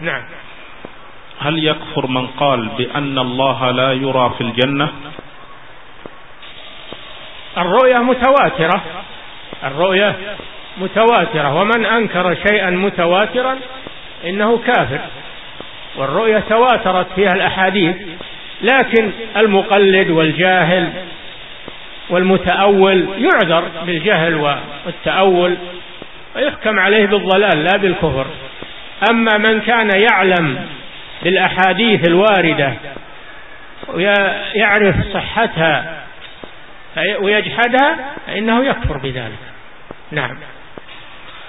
نعم. هل يكفر من قال بأن الله لا يرى في الجنة؟ الرؤية متواترة. الرؤية متواترة. ومن أنكر شيئا متواترا إنه كافر. والرؤية تواترت فيها الأحاديث لكن المقلد والجاهل والمتأول يعذر بالجهل والتأول ويحكم عليه بالضلال لا بالكفر. أما من كان يعلم بالأحاديث الواردة ويعرف صحتها ويجحدها فإنه يكفر بذلك. نعم.